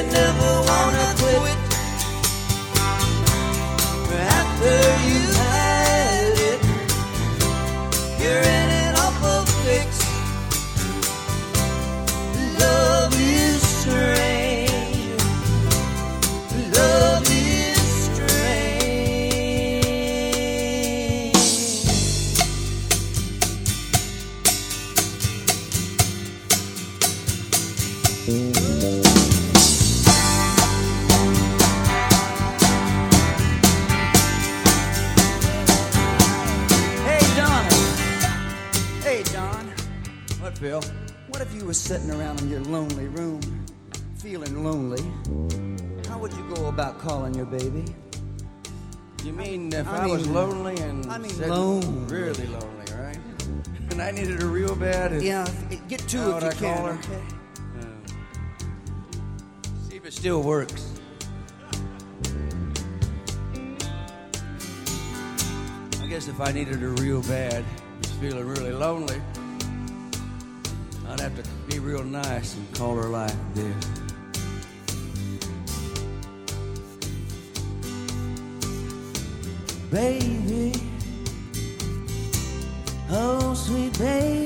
never wanna quit. After you had it, you're in an awful fix. Love is strange. Love is strange. Phil? What if you were sitting around in your lonely room, feeling lonely? How would you go about calling your baby? You mean if I I, was lonely and I mean lonely. really lonely, right? And I needed her real bad. Yeah, get two How if you I can. call her? Okay. See if it still works. I guess if I needed her real bad, was feeling really lonely, I'd have to be real nice and call her like this. Baby, oh sweet baby,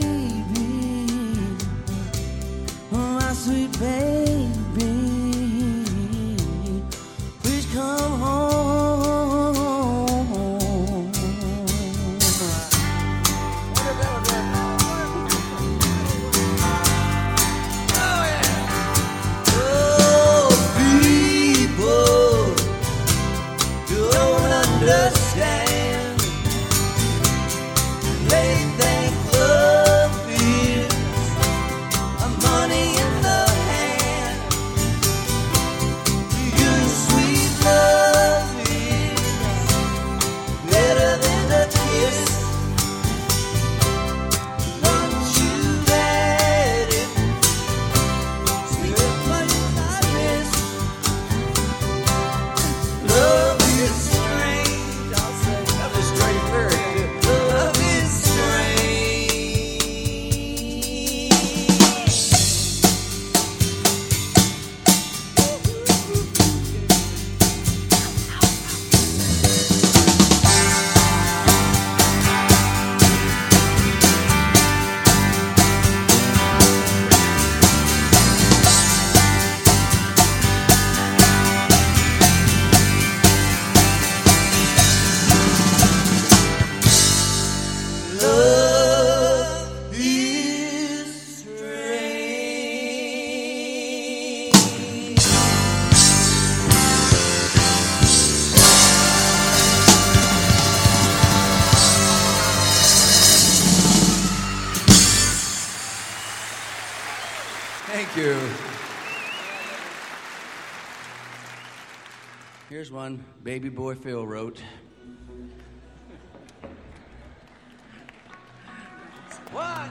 Thank you. Here's one baby boy Phil wrote. One,